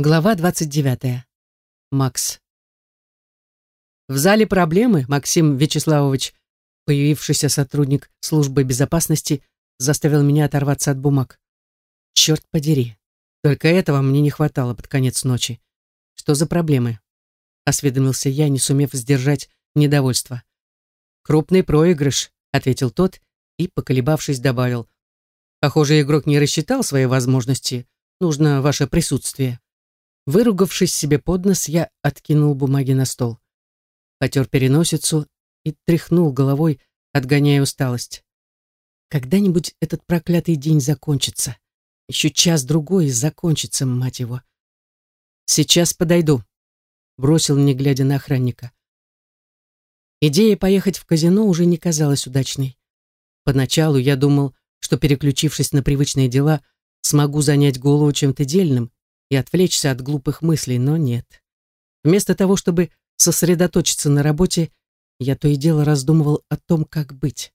Глава 29. Макс. В зале проблемы Максим Вячеславович, появившийся сотрудник службы безопасности, заставил меня оторваться от бумаг. Черт подери. Только этого мне не хватало под конец ночи. Что за проблемы? Осведомился я, не сумев сдержать недовольство. Крупный проигрыш, ответил тот и, поколебавшись, добавил. Похоже, игрок не рассчитал свои возможности. Нужно ваше присутствие. Выругавшись себе под нос, я откинул бумаги на стол. Потер переносицу и тряхнул головой, отгоняя усталость. Когда-нибудь этот проклятый день закончится. Еще час-другой закончится, мать его. Сейчас подойду, бросил, не глядя на охранника. Идея поехать в казино уже не казалась удачной. Поначалу я думал, что, переключившись на привычные дела, смогу занять голову чем-то дельным, и отвлечься от глупых мыслей, но нет. Вместо того, чтобы сосредоточиться на работе, я то и дело раздумывал о том, как быть.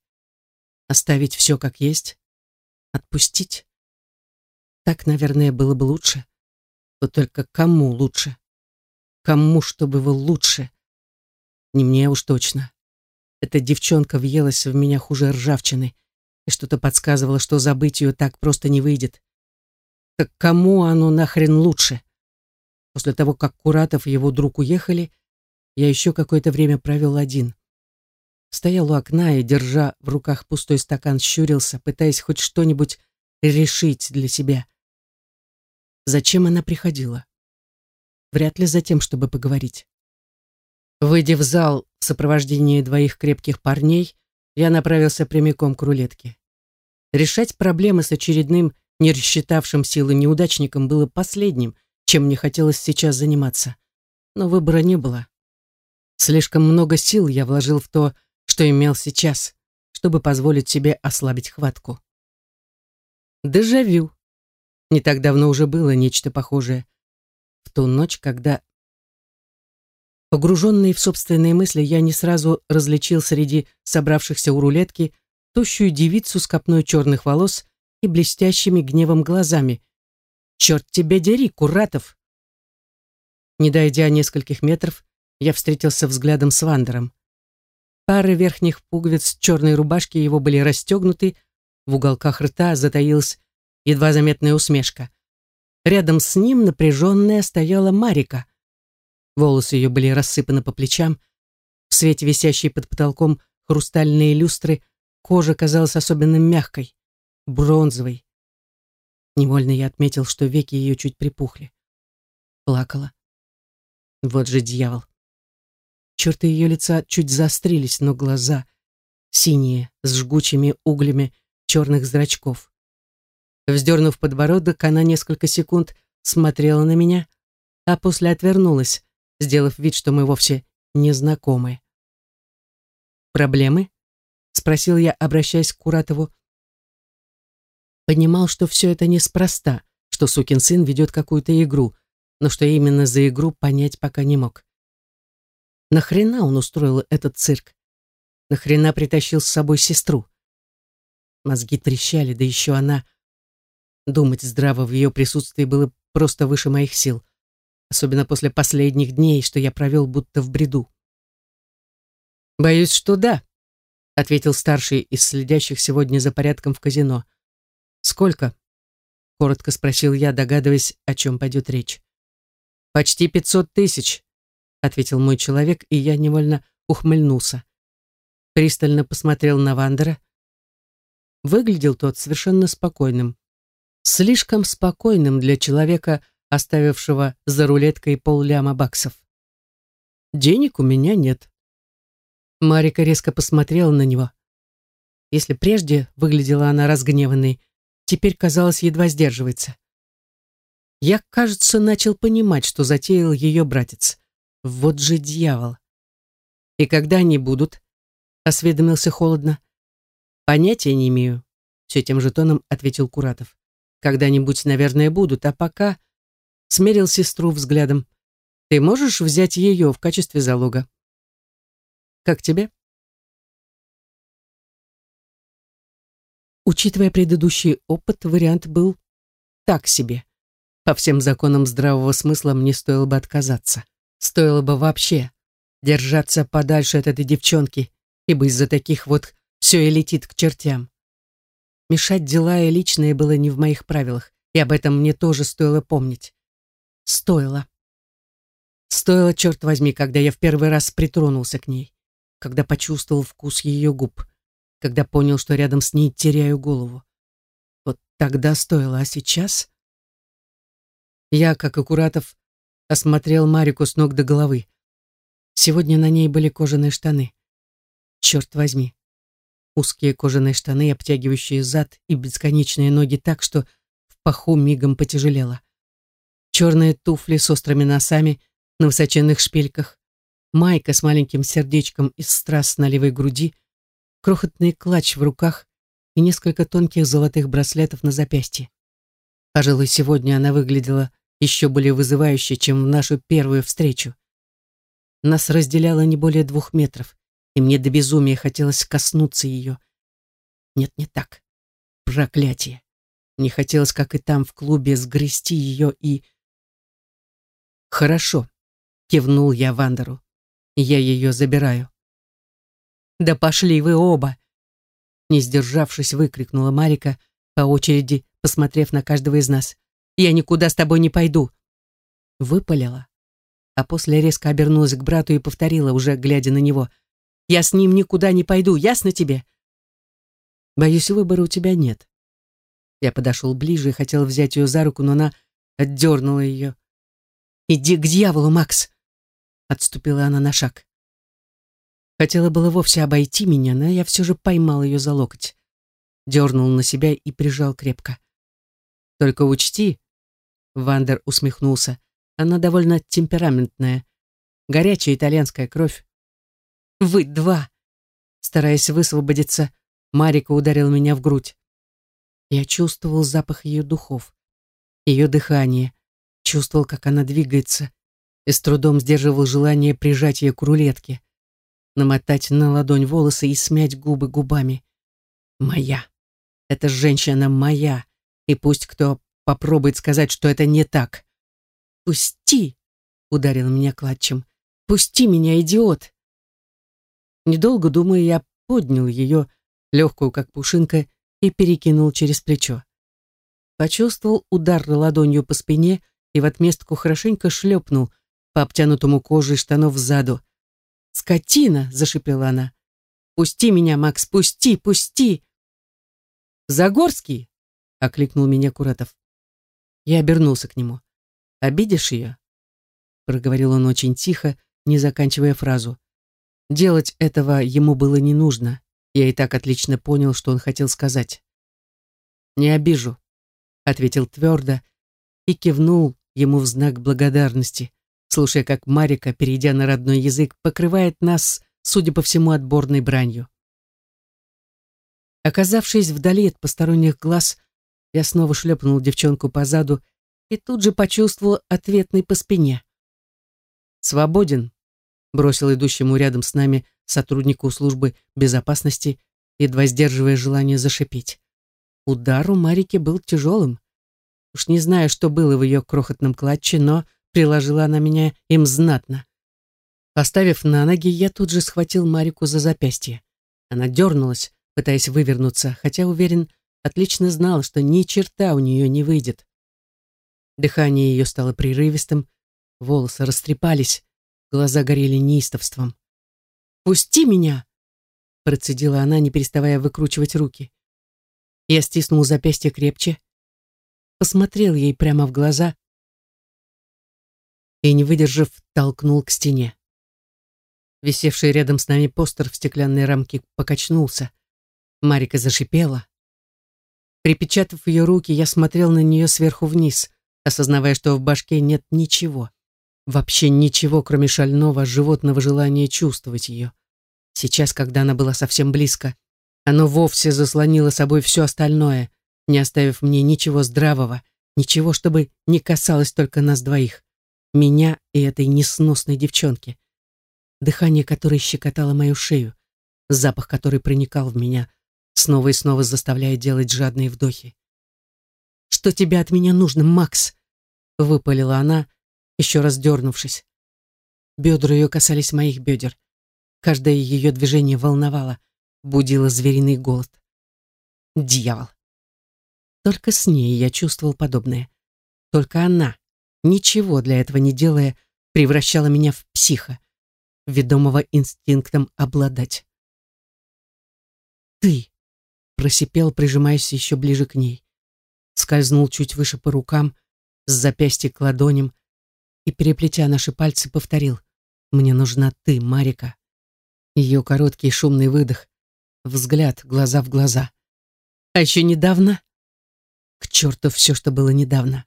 Оставить все как есть? Отпустить? Так, наверное, было бы лучше. Вот только кому лучше? Кому, чтобы было лучше? Не мне уж точно. Эта девчонка въелась в меня хуже ржавчины, и что-то подсказывало, что забыть ее так просто не выйдет. Так кому оно нахрен лучше? После того, как Куратов и его друг уехали, я еще какое-то время провел один. Стоял у окна и, держа в руках пустой стакан, щурился, пытаясь хоть что-нибудь решить для себя. Зачем она приходила? Вряд ли за тем, чтобы поговорить. Выйдя в зал в сопровождении двоих крепких парней, я направился прямиком к рулетке. Решать проблемы с очередным не рассчитавшим силы неудачником было последним, чем мне хотелось сейчас заниматься. Но выбора не было. Слишком много сил я вложил в то, что имел сейчас, чтобы позволить себе ослабить хватку. Дежавю. Не так давно уже было нечто похожее. В ту ночь, когда... Погруженный в собственные мысли, я не сразу различил среди собравшихся у рулетки тощую девицу с копной черных волос и блестящими гневом глазами. «Черт тебя дери, Куратов!» Не дойдя нескольких метров, я встретился взглядом с Вандером. Пары верхних пуговиц черной рубашки его были расстегнуты, в уголках рта затаилась едва заметная усмешка. Рядом с ним напряженная стояла Марика. Волосы ее были рассыпаны по плечам, в свете висящей под потолком хрустальные люстры кожа казалась особенно мягкой бронзовой. Невольно я отметил, что веки ее чуть припухли. Плакала. Вот же дьявол. Черты ее лица чуть заострились, но глаза синие, с жгучими углями черных зрачков. Вздернув подбородок, она несколько секунд смотрела на меня, а после отвернулась, сделав вид, что мы вовсе не знакомы. «Проблемы?» — спросил я, обращаясь к Куратову. Понимал, что все это неспроста, что сукин сын ведет какую-то игру, но что именно за игру понять пока не мог. Нахрена он устроил этот цирк? Нахрена притащил с собой сестру? Мозги трещали, да еще она... Думать здраво в ее присутствии было просто выше моих сил, особенно после последних дней, что я провел будто в бреду. «Боюсь, что да», — ответил старший из следящих сегодня за порядком в казино. «Сколько?» — коротко спросил я, догадываясь, о чем пойдет речь. «Почти пятьсот тысяч», — ответил мой человек, и я невольно ухмыльнулся. Пристально посмотрел на Вандера. Выглядел тот совершенно спокойным. Слишком спокойным для человека, оставившего за рулеткой полляма баксов. «Денег у меня нет». Марика резко посмотрела на него. Если прежде выглядела она разгневанной, теперь, казалось, едва сдерживается. Я, кажется, начал понимать, что затеял ее братец. Вот же дьявол. «И когда они будут?» — осведомился холодно. «Понятия не имею», — все тем же тоном ответил Куратов. «Когда-нибудь, наверное, будут, а пока...» Смерил сестру взглядом. «Ты можешь взять ее в качестве залога?» «Как тебе?» Учитывая предыдущий опыт, вариант был так себе. По всем законам здравого смысла мне стоило бы отказаться. Стоило бы вообще держаться подальше от этой девчонки, ибо из-за таких вот все и летит к чертям. Мешать дела и личное было не в моих правилах, и об этом мне тоже стоило помнить. Стоило. Стоило, черт возьми, когда я в первый раз притронулся к ней, когда почувствовал вкус ее губ, когда понял, что рядом с ней теряю голову. Вот тогда стоило, а сейчас... Я, как и Куратов, осмотрел Марику с ног до головы. Сегодня на ней были кожаные штаны. Черт возьми. Узкие кожаные штаны, обтягивающие зад и бесконечные ноги так, что в паху мигом потяжелело. Черные туфли с острыми носами на высоченных шпильках, майка с маленьким сердечком из страз на левой груди, крохотный клатч в руках и несколько тонких золотых браслетов на запястье. Пожалуй, сегодня она выглядела еще более вызывающе, чем в нашу первую встречу. Нас разделяло не более двух метров, и мне до безумия хотелось коснуться ее. Нет, не так. Проклятие. Мне хотелось, как и там в клубе, сгрести ее и... «Хорошо», — кивнул я Вандеру. «Я ее забираю». «Да пошли вы оба!» Не сдержавшись, выкрикнула Марика, по очереди посмотрев на каждого из нас. «Я никуда с тобой не пойду!» Выпалила, а после резко обернулась к брату и повторила, уже глядя на него — я с ним никуда не пойду, ясно тебе? Боюсь, выбора у тебя нет. Я подошел ближе и хотел взять ее за руку, но она отдернула ее. «Иди к дьяволу, Макс!» Отступила она на шаг. Хотела было вовсе обойти меня, но я все же поймал ее за локоть. Дернул на себя и прижал крепко. «Только учти», — Вандер усмехнулся, — «она довольно темпераментная. Горячая итальянская кровь. Вы два!» Стараясь высвободиться, Марика ударил меня в грудь. Я чувствовал запах ее духов, ее дыхание, чувствовал, как она двигается, и с трудом сдерживал желание прижать ее к рулетке, намотать на ладонь волосы и смять губы губами. Моя. Эта женщина моя, и пусть кто попробует сказать, что это не так. «Пусти!» — ударил меня клатчем. «Пусти меня, идиот!» Недолго думая, я поднял ее, легкую как пушинка, и перекинул через плечо. Почувствовал удар ладонью по спине и в отместку хорошенько шлепнул по обтянутому коже штанов сзаду. «Скотина!» — зашипела она. «Пусти меня, Макс, пусти, пусти!» «Загорский!» — окликнул меня Куратов. Я обернулся к нему. «Обидишь ее?» — проговорил он очень тихо, не заканчивая фразу. Делать этого ему было не нужно. Я и так отлично понял, что он хотел сказать. «Не обижу», — ответил твердо и кивнул ему в знак благодарности, слушая, как Марика, перейдя на родной язык, покрывает нас, судя по всему, отборной бранью. Оказавшись вдали от посторонних глаз, я снова шлепнул девчонку по заду и тут же почувствовал ответный по спине. «Свободен», бросил идущему рядом с нами сотруднику службы безопасности, едва сдерживая желание зашипеть. Удар у Марики был тяжелым. Уж не знаю, что было в ее крохотном клатче, но приложила она меня им знатно. Поставив на ноги, я тут же схватил Марику за запястье. Она дернулась, пытаясь вывернуться, хотя, уверен, отлично знала, что ни черта у нее не выйдет. Дыхание ее стало прерывистым, волосы растрепались, Глаза горели неистовством. «Пусти меня!» Процедила она, не переставая выкручивать руки. Я стиснул запястье крепче, посмотрел ей прямо в глаза и, не выдержав, толкнул к стене. Висевший рядом с нами постер в стеклянной рамке покачнулся. Марика зашипела. Припечатав ее руки, я смотрел на нее сверху вниз, осознавая, что в башке нет ничего. Вообще ничего, кроме шального животного желания чувствовать ее. Сейчас, когда она была совсем близко, оно вовсе заслонило собой все остальное, не оставив мне ничего здравого, ничего, чтобы не касалось только нас двоих, меня и этой несносной девчонки, дыхание которой щекотало мою шею, запах который проникал в меня, снова и снова заставляя делать жадные вдохи. «Что тебе от меня нужно, Макс?» — выпалила она, еще раз дернувшись. Бедра ее касались моих бедер. Каждое ее движение волновало, будило звериный голод. Дьявол. Только с ней я чувствовал подобное. Только она, ничего для этого не делая, превращала меня в психа, ведомого инстинктом обладать. «Ты!» — просипел, прижимаясь еще ближе к ней. Скользнул чуть выше по рукам, с запястья к ладоням, и, переплетя наши пальцы, повторил «Мне нужна ты, Марика». Ее короткий шумный выдох, взгляд глаза в глаза. А еще недавно... К черту все, что было недавно.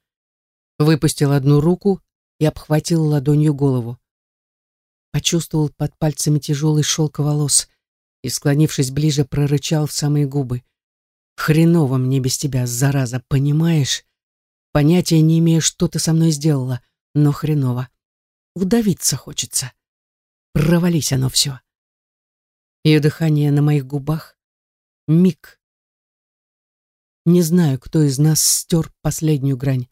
Выпустил одну руку и обхватил ладонью голову. Почувствовал под пальцами тяжелый шелк волос и, склонившись ближе, прорычал в самые губы. «Хреново мне без тебя, зараза, понимаешь? Понятия не имею, что ты со мной сделала, но хреново. Удавиться хочется. Провались оно все». Ее дыхание на моих губах. Миг. Не знаю, кто из нас стер последнюю грань.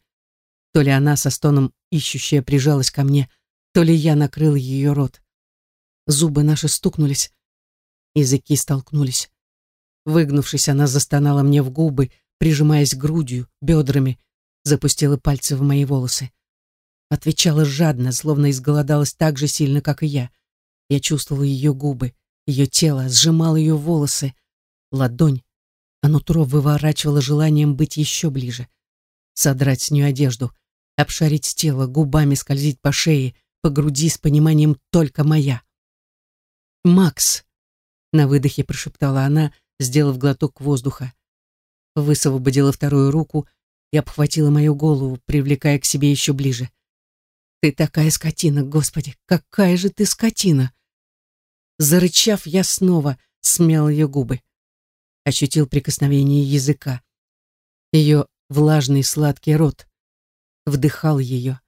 То ли она со стоном ищущая прижалась ко мне, то ли я накрыл ее рот. Зубы наши стукнулись, языки столкнулись. Выгнувшись, она застонала мне в губы, прижимаясь грудью, бедрами, запустила пальцы в мои волосы. Отвечала жадно, словно изголодалась так же сильно, как и я. Я чувствовал ее губы, ее тело, сжимал ее волосы, ладонь, а нутро выворачивало желанием быть еще ближе. Содрать с нее одежду, обшарить тело, губами скользить по шее, по груди с пониманием только моя. «Макс!» — на выдохе прошептала она, сделав глоток воздуха. Высвободила вторую руку и обхватила мою голову, привлекая к себе еще ближе. «Ты такая скотина, Господи! Какая же ты скотина!» Зарычав, я снова смял ее губы. Ощутил прикосновение языка. Ее влажный сладкий рот вдыхал ее,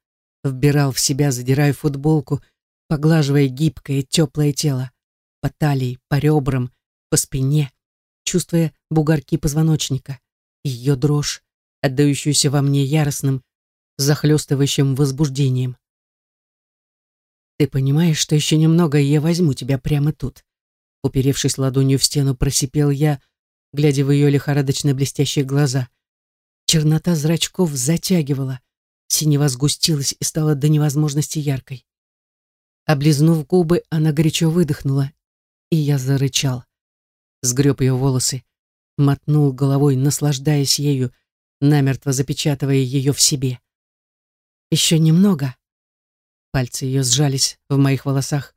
вбирал в себя, задирая футболку, поглаживая гибкое теплое тело, по талии, по ребрам, по спине, чувствуя бугорки позвоночника, ее дрожь, отдающуюся во мне яростным, захлестывающим возбуждением. «Ты понимаешь, что еще немного, и я возьму тебя прямо тут?» Уперевшись ладонью в стену, просипел я, глядя в ее лихорадочно блестящие глаза. Чернота зрачков затягивала, Синева сгустилась и стала до невозможности яркой. Облизнув губы, она горячо выдохнула, и я зарычал. Сгреб ее волосы, мотнул головой, наслаждаясь ею, намертво запечатывая ее в себе. «Еще немного». Пальцы ее сжались в моих волосах,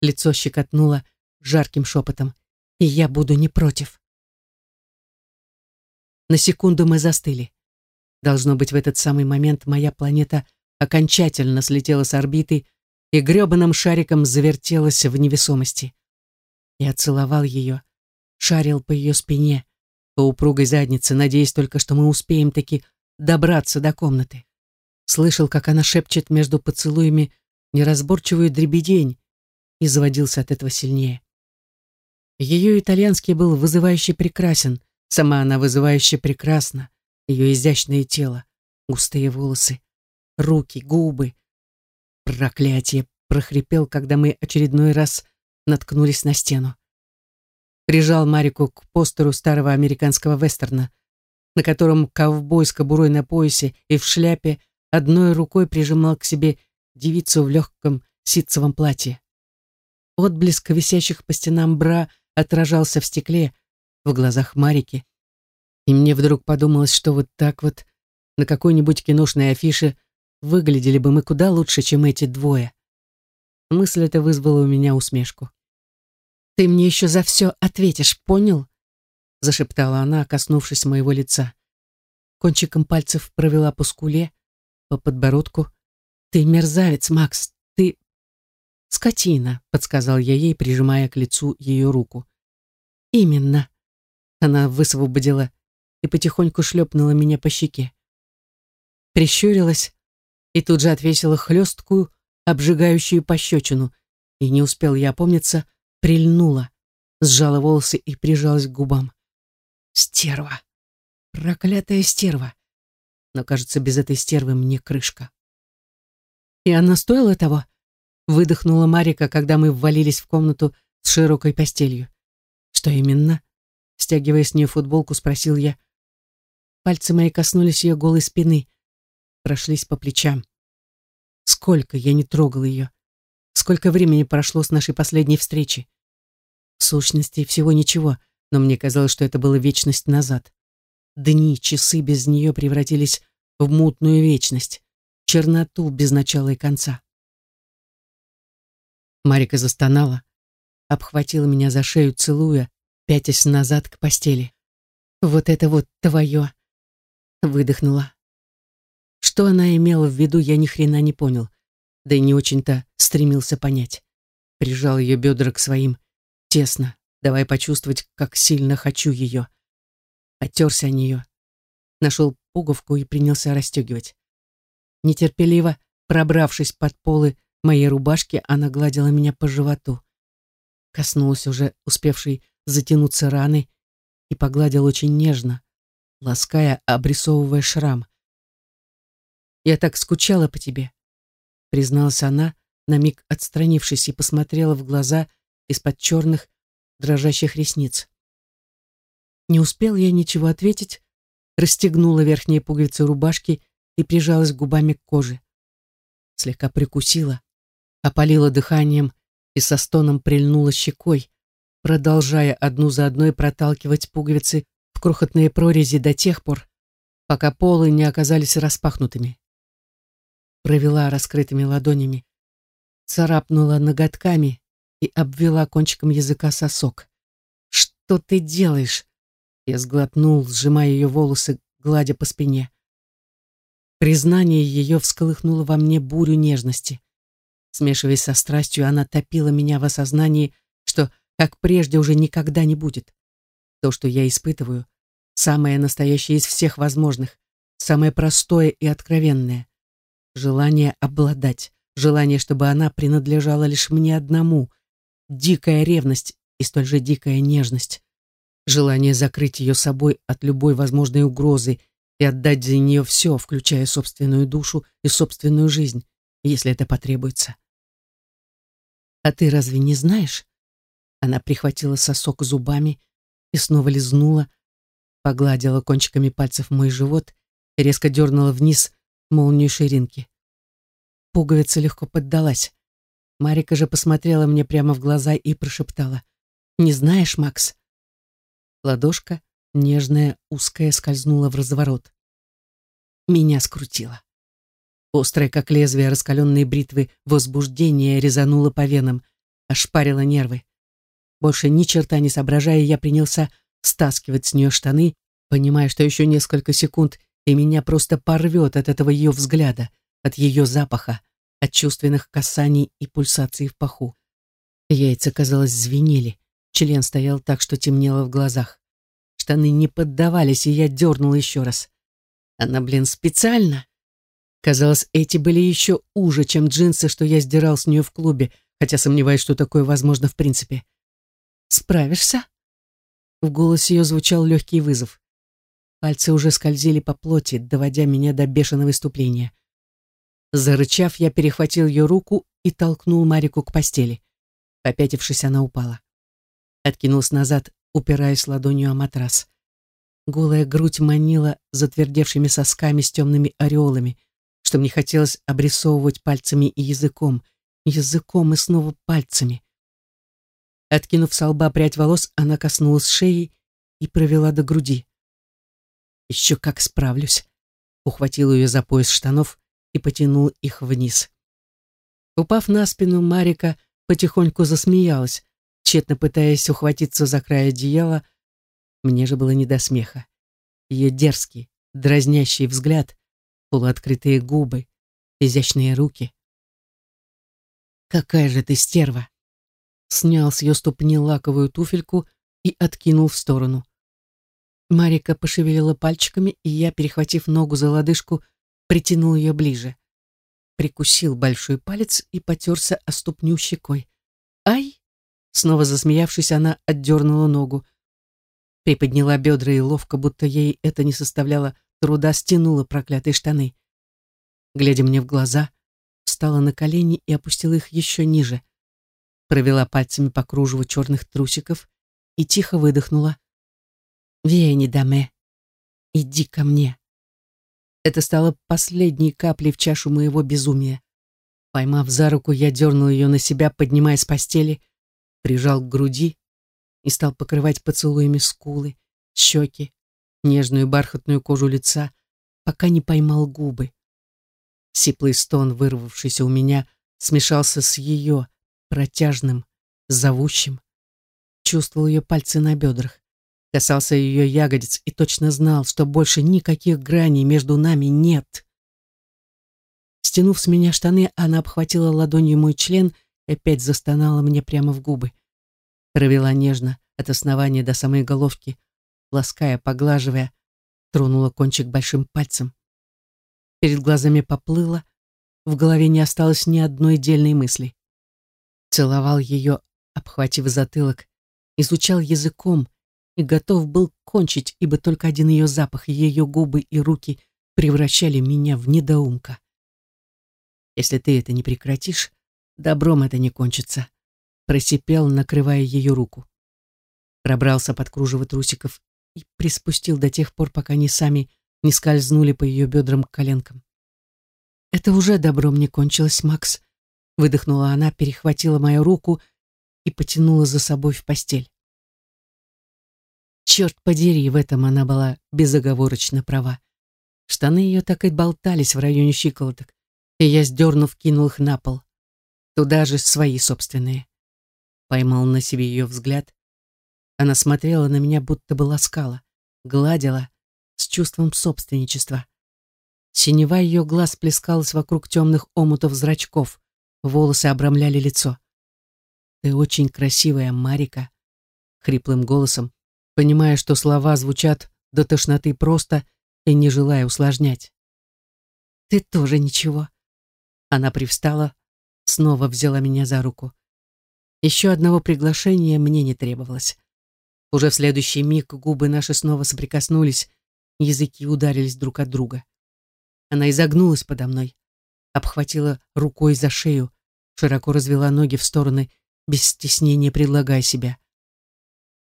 лицо щекотнуло жарким шепотом, и я буду не против. На секунду мы застыли. Должно быть, в этот самый момент моя планета окончательно слетела с орбиты и гребаным шариком завертелась в невесомости. Я целовал ее, шарил по ее спине, по упругой заднице, надеясь только, что мы успеем таки добраться до комнаты. Слышал, как она шепчет между поцелуями неразборчивую дребедень и заводился от этого сильнее. Ее итальянский был вызывающе прекрасен, сама она вызывающе прекрасна ее изящное тело, густые волосы, руки, губы. Проклятие прохрипел, когда мы очередной раз наткнулись на стену. Прижал Марику к постеру старого американского вестерна, на котором ковбой с кобурой на поясе и в шляпе одной рукой прижимал к себе девицу в легком ситцевом платье. Отблеск висящих по стенам бра отражался в стекле, в глазах Марики, и мне вдруг подумалось, что вот так вот на какой-нибудь киношной афише выглядели бы мы куда лучше, чем эти двое. Мысль эта вызвала у меня усмешку. «Ты мне еще за все ответишь, понял?» зашептала она, коснувшись моего лица. Кончиком пальцев провела по скуле, по подбородку. «Ты мерзавец, Макс, ты...» «Скотина», — подсказал я ей, прижимая к лицу ее руку. «Именно». Она высвободила и потихоньку шлепнула меня по щеке. Прищурилась и тут же отвесила хлесткую, обжигающую пощечину, и не успел я опомниться, прильнула, сжала волосы и прижалась к губам. Стерва! Проклятая стерва! Но, кажется, без этой стервы мне крышка. И она стоила того? Выдохнула Марика, когда мы ввалились в комнату с широкой постелью. Что именно? Стягивая с нее футболку, спросил я. Пальцы мои коснулись ее голой спины, прошлись по плечам. Сколько я не трогал ее. Сколько времени прошло с нашей последней встречи. В сущности, всего ничего, но мне казалось, что это было вечность назад. Дни, часы без нее превратились в мутную вечность черноту без начала и конца. Марика застонала, обхватила меня за шею, целуя, пятясь назад к постели. «Вот это вот твое!» Выдохнула. Что она имела в виду, я ни хрена не понял, да и не очень-то стремился понять. Прижал ее бедра к своим, тесно, давая почувствовать, как сильно хочу ее. Отерся о нее, нашел пуговку и принялся расстегивать. Нетерпеливо пробравшись под полы моей рубашки, она гладила меня по животу. Коснулась уже успевшей затянуться раны и погладила очень нежно, лаская, обрисовывая шрам. «Я так скучала по тебе», — призналась она, на миг отстранившись и посмотрела в глаза из-под черных, дрожащих ресниц. Не успел я ничего ответить, расстегнула верхние пуговицы рубашки и прижалась губами к коже. Слегка прикусила, опалила дыханием и со стоном прильнула щекой, продолжая одну за одной проталкивать пуговицы в крохотные прорези до тех пор, пока полы не оказались распахнутыми. Провела раскрытыми ладонями, царапнула ноготками и обвела кончиком языка сосок. «Что ты делаешь?» Я сглотнул, сжимая ее волосы, гладя по спине. Признание ее всколыхнуло во мне бурю нежности. Смешиваясь со страстью, она топила меня в осознании, что, как прежде, уже никогда не будет. То, что я испытываю, самое настоящее из всех возможных, самое простое и откровенное. Желание обладать, желание, чтобы она принадлежала лишь мне одному, дикая ревность и столь же дикая нежность, желание закрыть ее собой от любой возможной угрозы и отдать за нее все, включая собственную душу и собственную жизнь, если это потребуется. «А ты разве не знаешь?» Она прихватила сосок зубами и снова лизнула, погладила кончиками пальцев мой живот и резко дернула вниз молнию ширинки. Пуговица легко поддалась. Марика же посмотрела мне прямо в глаза и прошептала. «Не знаешь, Макс?» Ладошка нежная, узкая, скользнула в разворот. Меня скрутило. Острое, как лезвие раскаленной бритвы, возбуждение резануло по венам, ошпарило нервы. Больше ни черта не соображая, я принялся стаскивать с нее штаны, понимая, что еще несколько секунд, и меня просто порвет от этого ее взгляда, от ее запаха, от чувственных касаний и пульсаций в паху. Яйца, казалось, звенели, член стоял так, что темнело в глазах. Штаны не поддавались, и я дернул еще раз. Она, блин, специально. Казалось, эти были еще уже, чем джинсы, что я сдирал с нее в клубе, хотя сомневаюсь, что такое возможно в принципе. «Справишься?» В голосе ее звучал легкий вызов. Пальцы уже скользили по плоти, доводя меня до бешеного выступления. Зарычав, я перехватил ее руку и толкнул Марику к постели. Попятившись, она упала. Откинулась назад, упираясь ладонью о матрас. Голая грудь манила затвердевшими сосками с темными ореолами, что мне хотелось обрисовывать пальцами и языком, языком и снова пальцами. Откинув с лба прядь волос, она коснулась шеи и провела до груди. «Еще как справлюсь», — ухватил ее за пояс штанов и потянул их вниз. Упав на спину, Марика потихоньку засмеялась, тщетно пытаясь ухватиться за край одеяла, мне же было не до смеха. Ее дерзкий, дразнящий взгляд, полуоткрытые губы, изящные руки. «Какая же ты стерва!» Снял с ее ступни лаковую туфельку и откинул в сторону. Марика пошевелила пальчиками, и я, перехватив ногу за лодыжку, притянул ее ближе. Прикусил большой палец и потерся о ступню щекой. «Ай!» Снова засмеявшись, она отдернула ногу. Приподняла бедра и ловко, будто ей это не составляло труда стянула проклятые штаны. Глядя мне в глаза, встала на колени и опустила их еще ниже. Провела пальцами по кружеву черных трусиков и тихо выдохнула. «Вени, даме, иди ко мне». Это стало последней каплей в чашу моего безумия. Поймав за руку, я дернул ее на себя, поднимая с постели, прижал к груди и стал покрывать поцелуями скулы, щеки, нежную бархатную кожу лица, пока не поймал губы. Сиплый стон, вырвавшийся у меня, смешался с ее, протяжным, зовущим. Чувствовал ее пальцы на бедрах, касался ее ягодиц и точно знал, что больше никаких граней между нами нет. Стянув с меня штаны, она обхватила ладонью мой член и опять застонала мне прямо в губы. Провела нежно от основания до самой головки, лаская, поглаживая, тронула кончик большим пальцем. Перед глазами поплыла, в голове не осталось ни одной дельной мысли. Целовал ее, обхватив затылок, изучал языком и готов был кончить, ибо только один ее запах, ее губы и руки превращали меня в недоумка. Если ты это не прекратишь, добром это не кончится, просипел, накрывая ее руку. Пробрался под кружево трусиков и приспустил до тех пор, пока они сами не скользнули по ее бедрам к коленкам. «Это уже добром не кончилось, Макс», — выдохнула она, перехватила мою руку и потянула за собой в постель. Черт подери, в этом она была безоговорочно права. Штаны ее так и болтались в районе щиколоток, и я, сдернув, кинул их на пол. Туда же свои собственные. Поймал на себе ее взгляд, она смотрела на меня, будто бы ласкала, гладила с чувством собственничества. Синева ее глаз плескалась вокруг темных омутов зрачков, волосы обрамляли лицо. «Ты очень красивая, Марика», — хриплым голосом, понимая, что слова звучат до тошноты просто и не желая усложнять. «Ты тоже ничего». Она привстала, снова взяла меня за руку. Еще одного приглашения мне не требовалось. Уже в следующий миг губы наши снова соприкоснулись, языки ударились друг от друга. Она изогнулась подо мной, обхватила рукой за шею, широко развела ноги в стороны, без стеснения предлагая себя.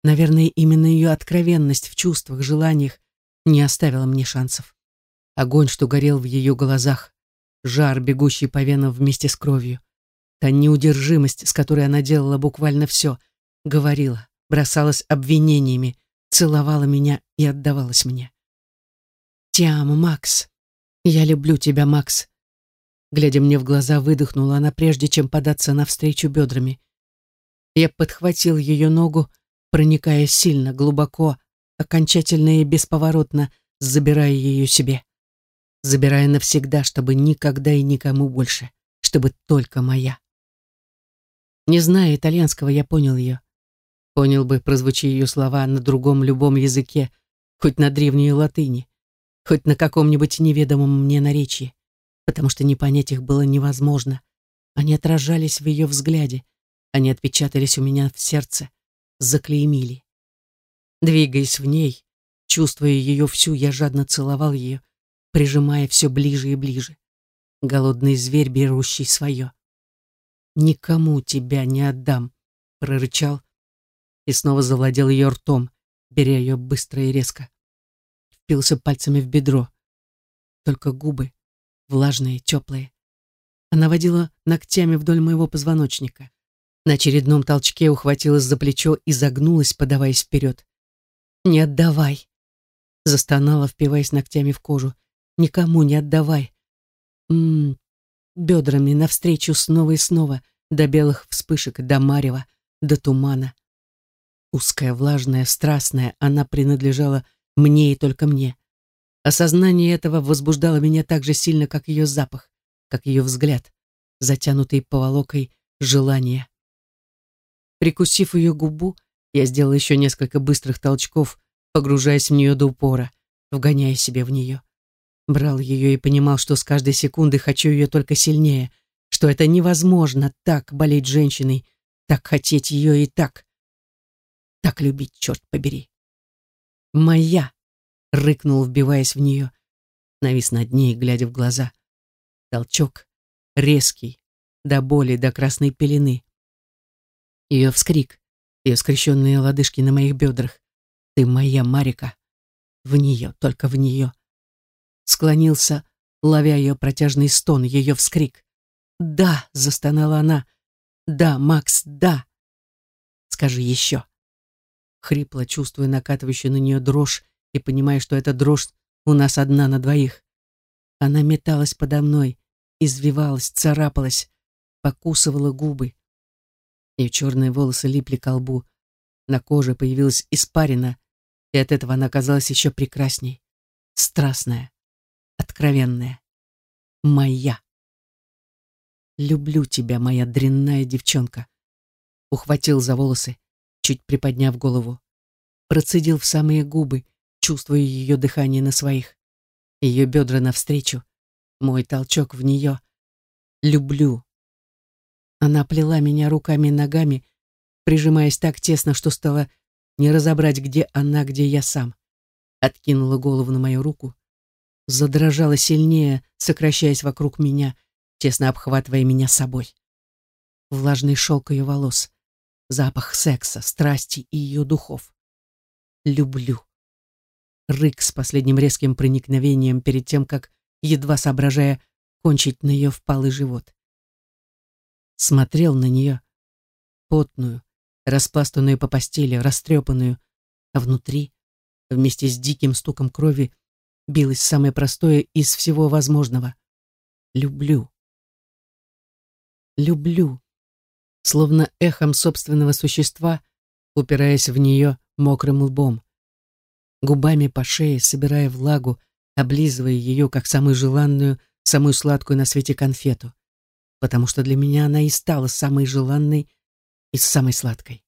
Наверное, именно ее откровенность в чувствах, желаниях не оставила мне шансов. Огонь, что горел в ее глазах, жар, бегущий по венам вместе с кровью, та неудержимость, с которой она делала буквально все, говорила, бросалась обвинениями, целовала меня и отдавалась мне. «Тиамо, Макс! Я люблю тебя, Макс!» Глядя мне в глаза, выдохнула она, прежде чем податься навстречу бедрами. Я подхватил ее ногу, проникая сильно, глубоко, окончательно и бесповоротно, забирая ее себе. Забирая навсегда, чтобы никогда и никому больше, чтобы только моя. Не зная итальянского, я понял ее. Понял бы, прозвучи ее слова на другом любом языке, хоть на древней латыни, хоть на каком-нибудь неведомом мне наречии, потому что не понять их было невозможно. Они отражались в ее взгляде, они отпечатались у меня в сердце, заклеймили. Двигаясь в ней, чувствуя ее всю, я жадно целовал ее, прижимая все ближе и ближе. Голодный зверь, берущий свое. «Никому тебя не отдам», — прорычал, и снова завладел ее ртом, беря ее быстро и резко. Впился пальцами в бедро. Только губы, влажные, теплые. Она водила ногтями вдоль моего позвоночника. На очередном толчке ухватилась за плечо и загнулась, подаваясь вперед. «Не отдавай!» Застонала, впиваясь ногтями в кожу. «Никому не отдавай!» М -м, бедрами навстречу снова и снова, до белых вспышек, до марева, до тумана. Узкая, влажная, страстная, она принадлежала мне и только мне. Осознание этого возбуждало меня так же сильно, как ее запах, как ее взгляд, затянутый поволокой желания. Прикусив ее губу, я сделал еще несколько быстрых толчков, погружаясь в нее до упора, вгоняя себе в нее. Брал ее и понимал, что с каждой секунды хочу ее только сильнее, что это невозможно так болеть женщиной, так хотеть ее и так, так любить, черт побери. «Моя!» — рыкнул, вбиваясь в нее, навис над ней, глядя в глаза. Толчок, резкий, до боли, до красной пелены. Ее вскрик, ее скрещенные лодыжки на моих бедрах. «Ты моя, Марика!» В нее, только в нее. Склонился, ловя ее протяжный стон, ее вскрик. «Да!» — застонала она. «Да, Макс, да!» «Скажи еще!» Хрипло, чувствуя накатывающую на нее дрожь и понимая, что эта дрожь у нас одна на двоих. Она металась подо мной, извивалась, царапалась, покусывала губы. Ее черные волосы липли к лбу, на коже появилась испарина, и от этого она казалась еще прекрасней, страстная, откровенная, моя. «Люблю тебя, моя дрянная девчонка», ухватил за волосы, чуть приподняв голову, процедил в самые губы, чувствуя ее дыхание на своих, ее бедра навстречу, мой толчок в нее. Люблю. Она плела меня руками и ногами, прижимаясь так тесно, что стало не разобрать, где она, где я сам. Откинула голову на мою руку, задрожала сильнее, сокращаясь вокруг меня, тесно обхватывая меня собой. Влажный шелк ее волос, запах секса, страсти и ее духов. Люблю. Рык с последним резким проникновением перед тем, как, едва соображая, кончить на ее впалый живот. Смотрел на нее, потную, распластанную по постели, растрепанную, а внутри, вместе с диким стуком крови, билось самое простое из всего возможного. Люблю. Люблю. Словно эхом собственного существа, упираясь в нее мокрым лбом губами по шее, собирая влагу, облизывая ее, как самую желанную, самую сладкую на свете конфету. Потому что для меня она и стала самой желанной и самой сладкой.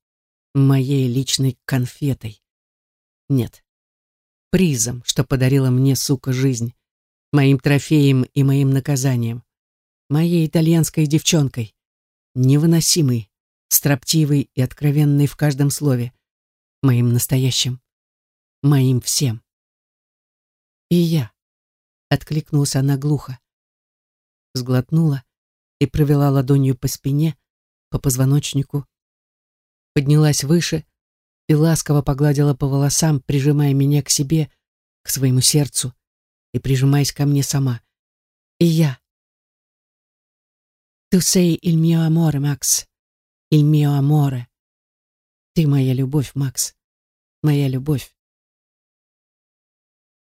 Моей личной конфетой. Нет. Призом, что подарила мне, сука, жизнь. Моим трофеем и моим наказанием. Моей итальянской девчонкой. Невыносимой, строптивой и откровенной в каждом слове. Моим настоящим моим всем. И я, откликнулась она глухо, сглотнула и провела ладонью по спине, по позвоночнику, поднялась выше и ласково погладила по волосам, прижимая меня к себе, к своему сердцу и прижимаясь ко мне сама. И я. «Tu sei il mio amore, Макс. Il mio amore». «Ты моя любовь, Макс. Моя любовь.